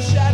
shadow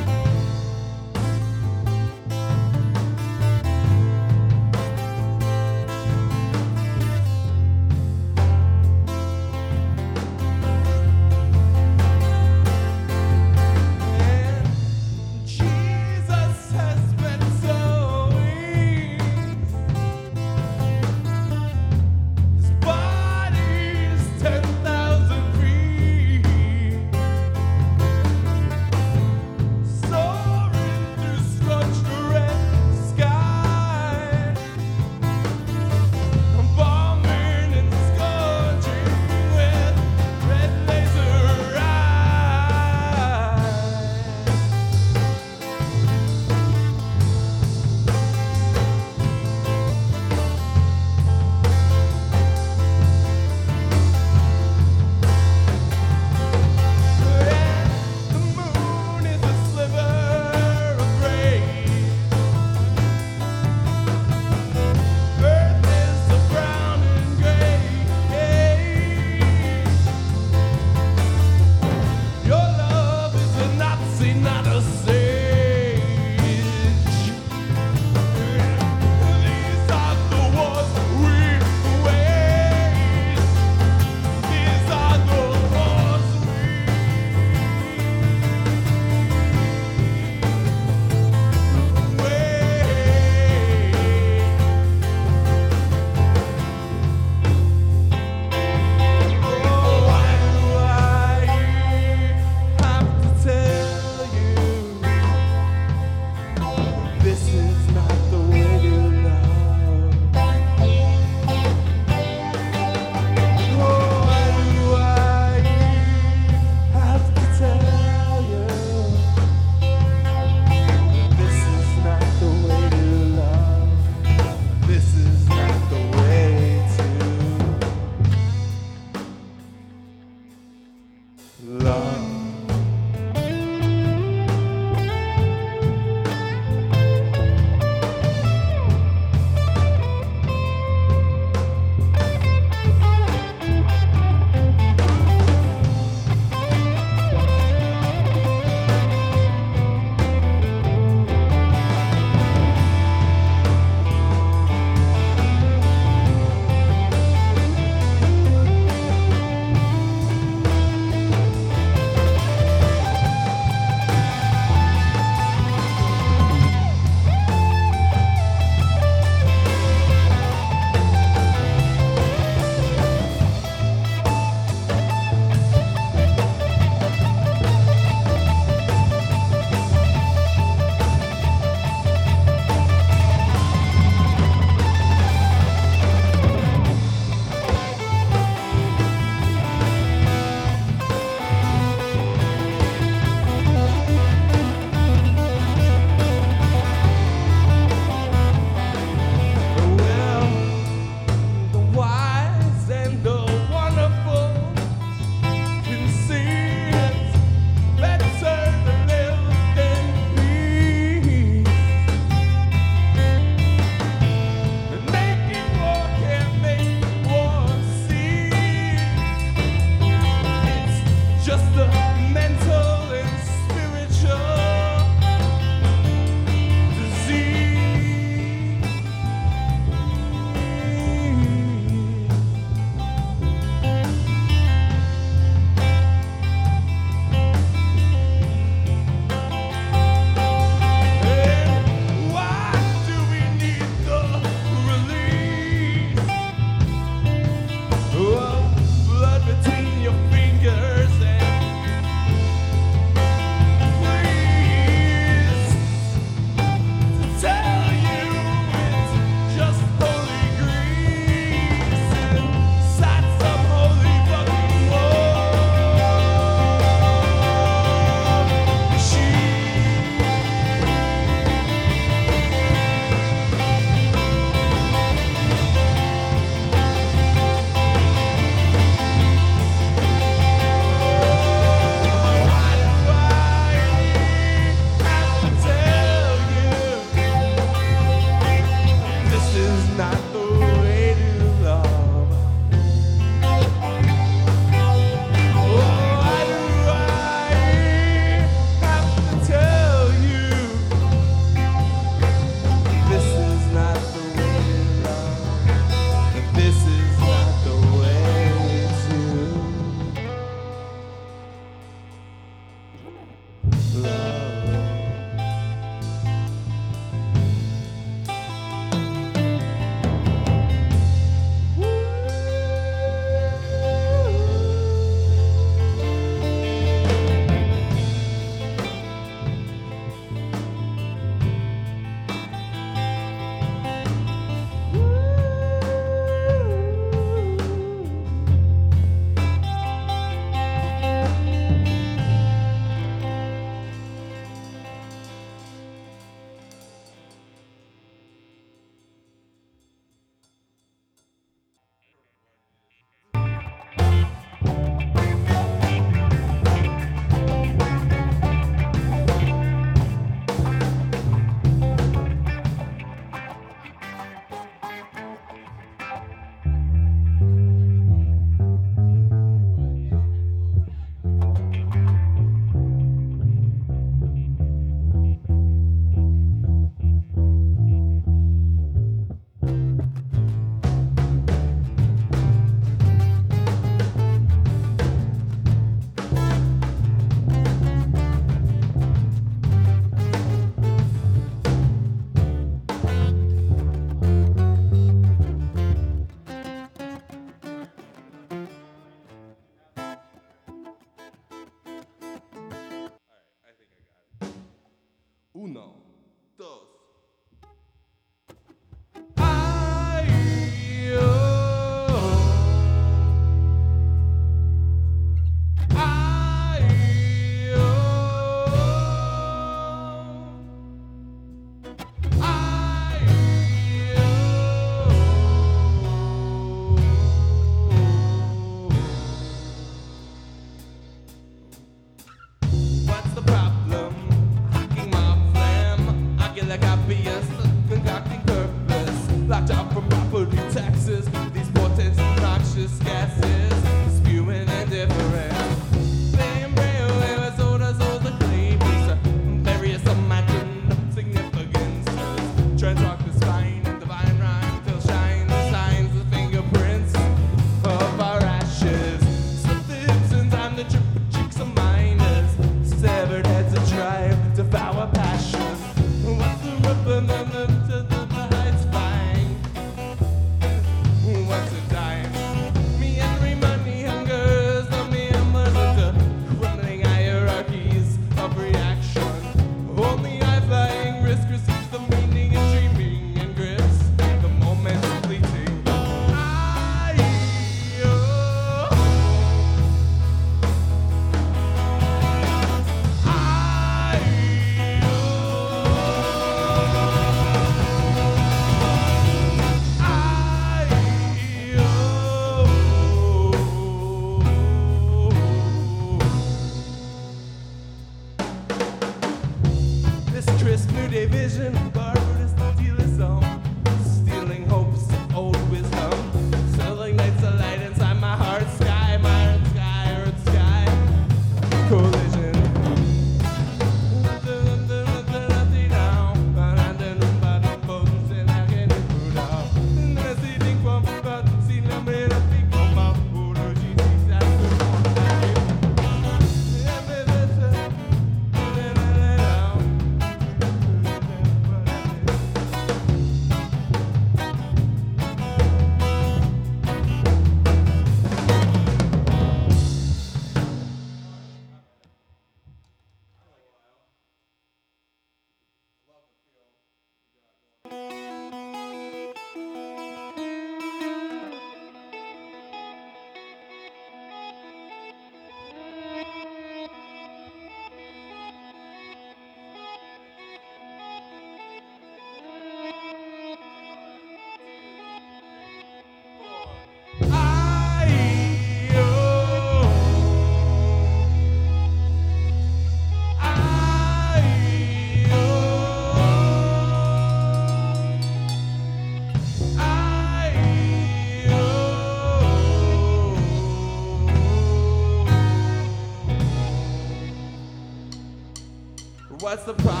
What's the problem?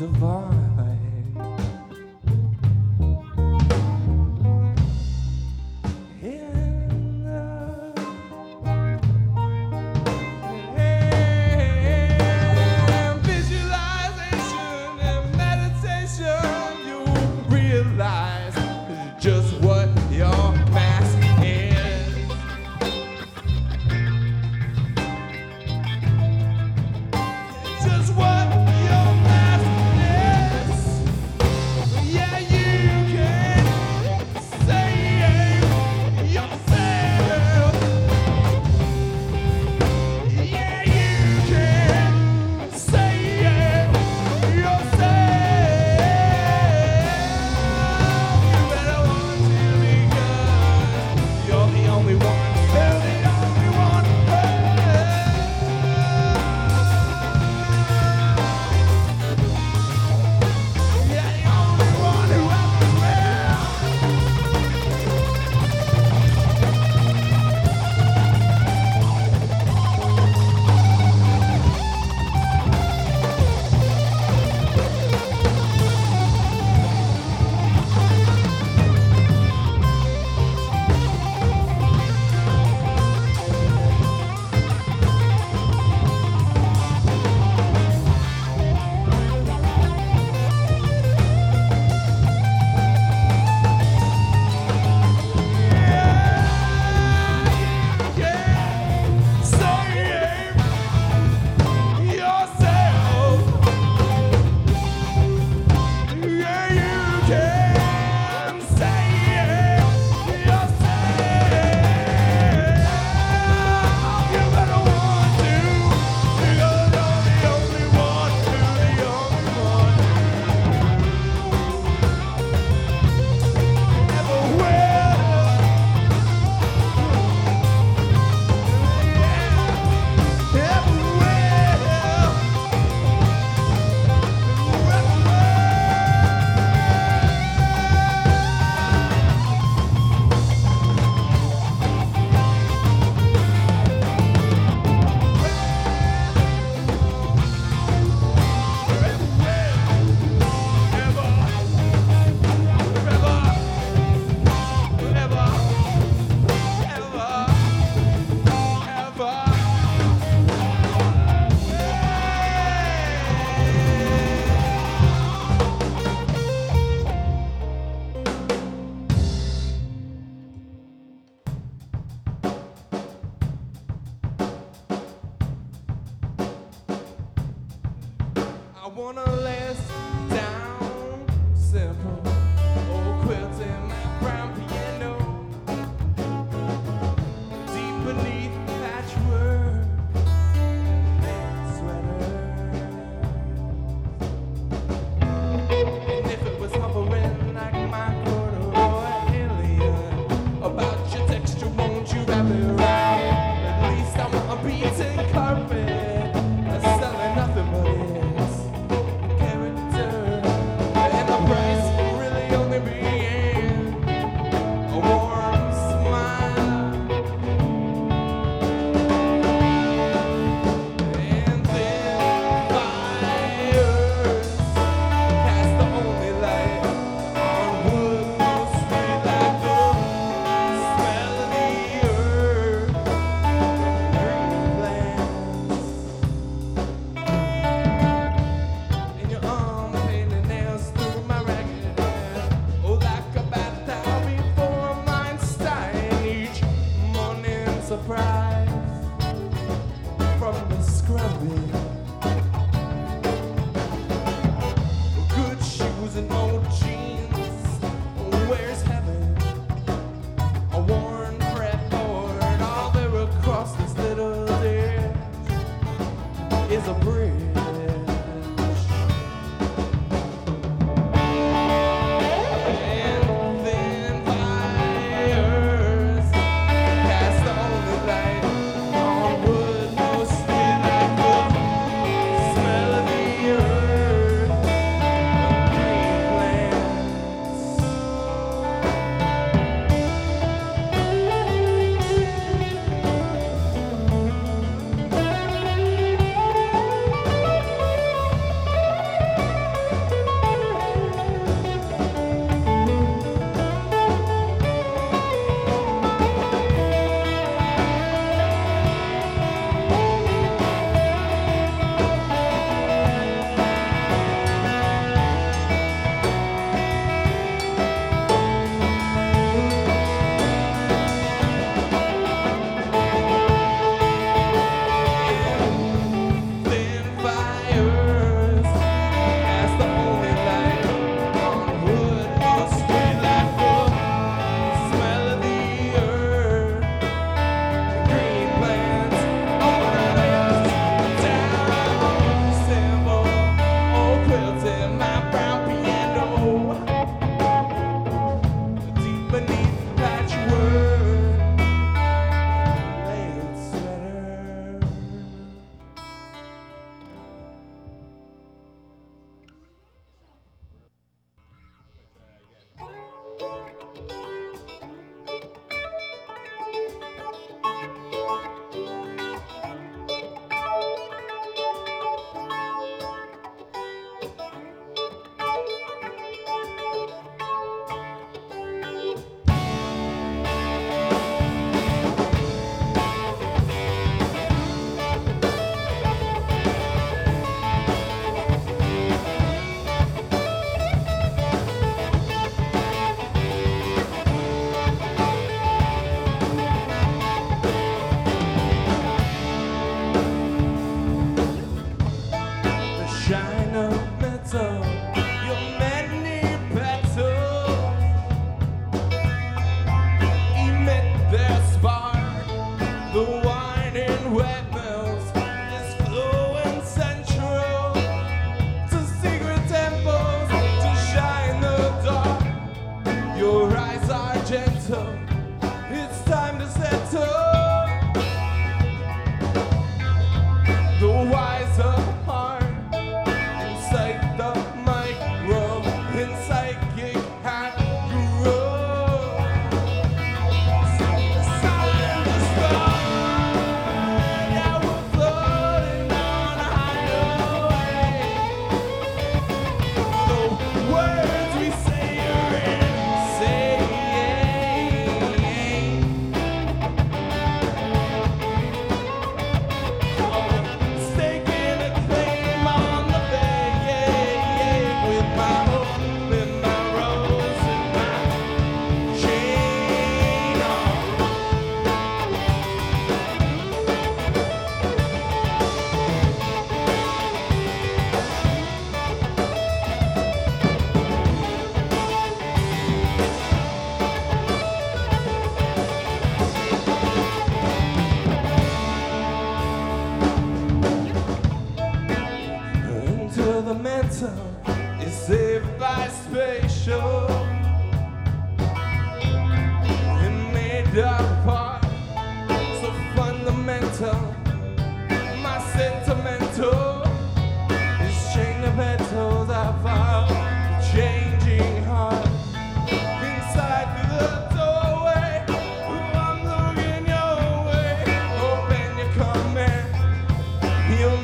Divine.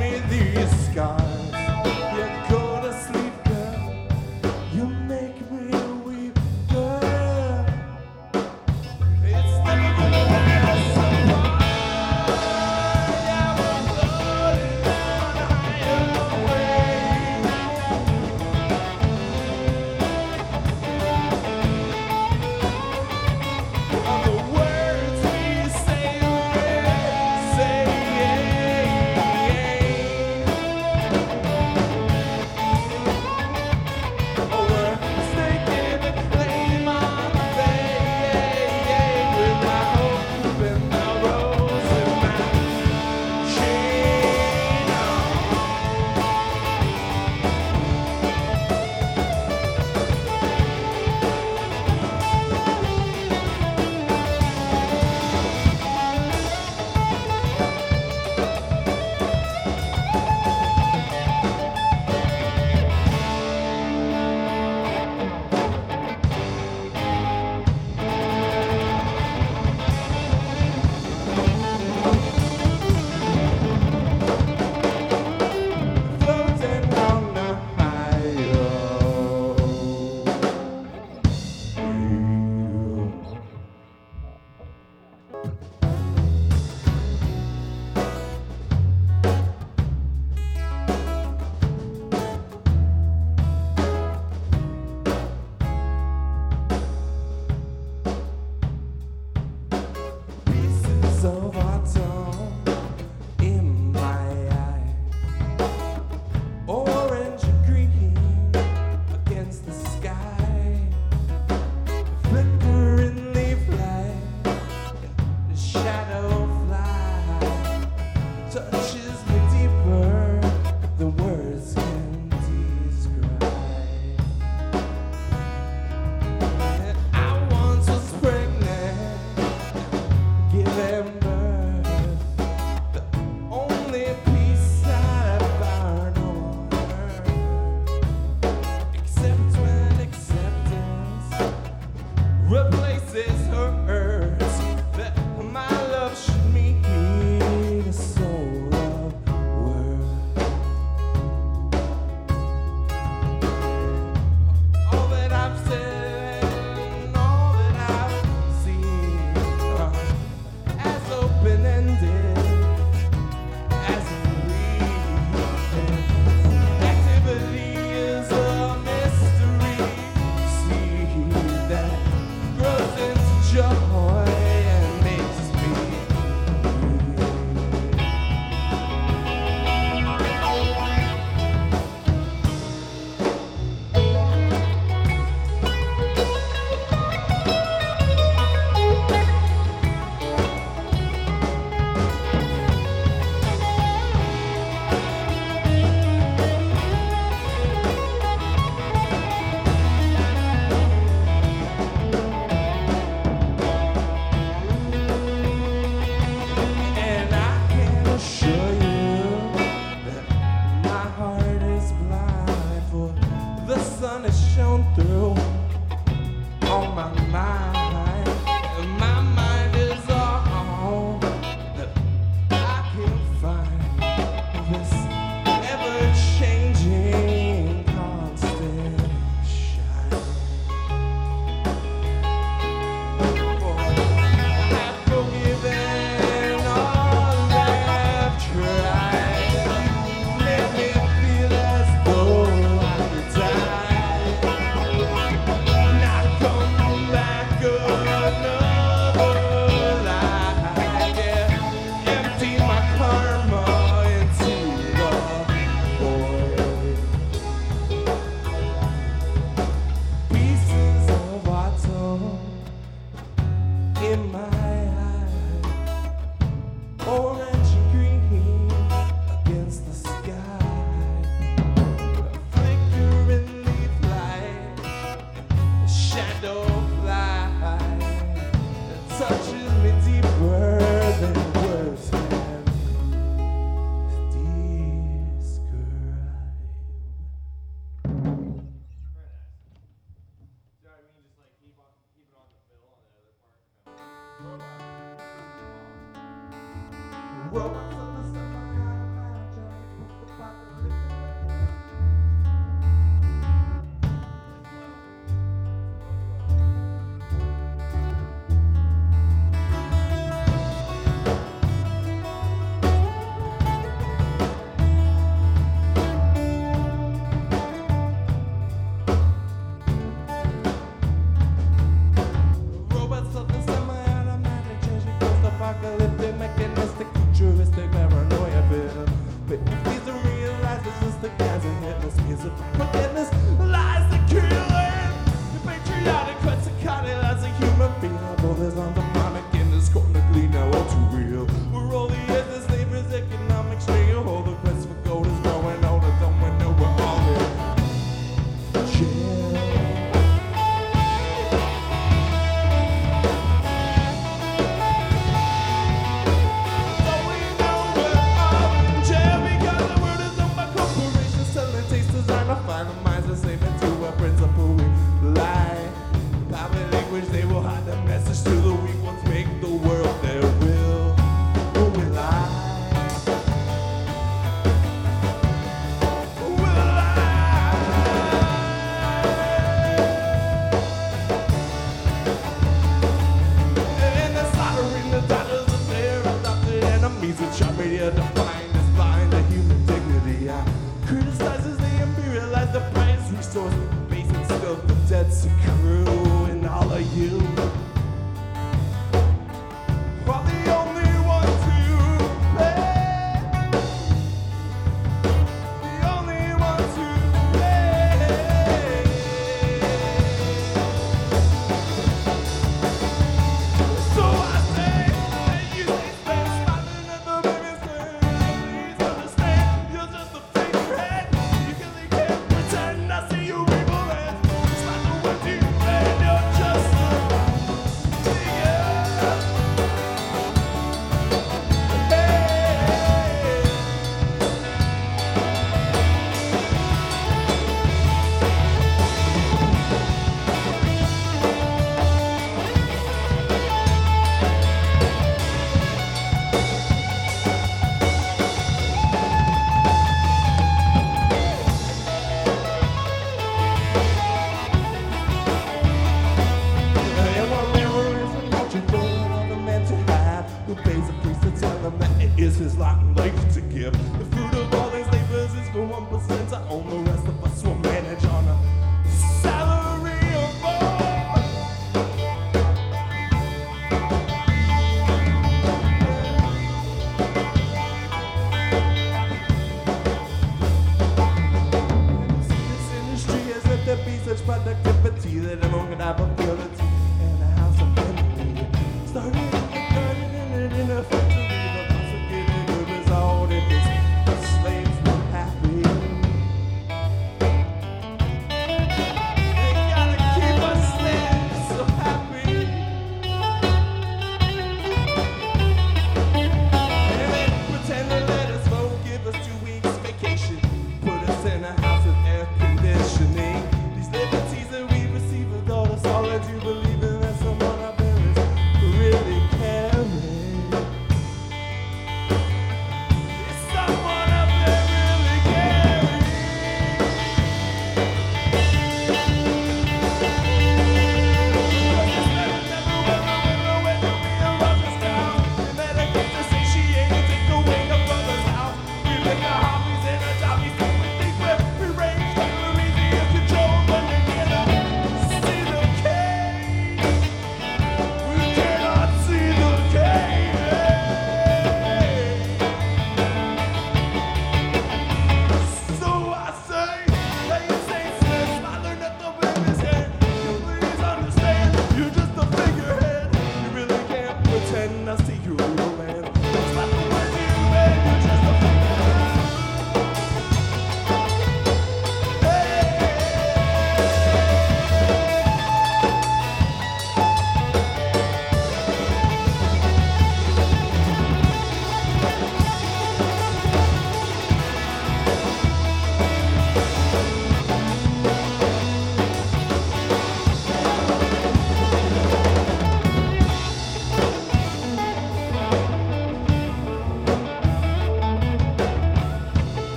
Me these scars.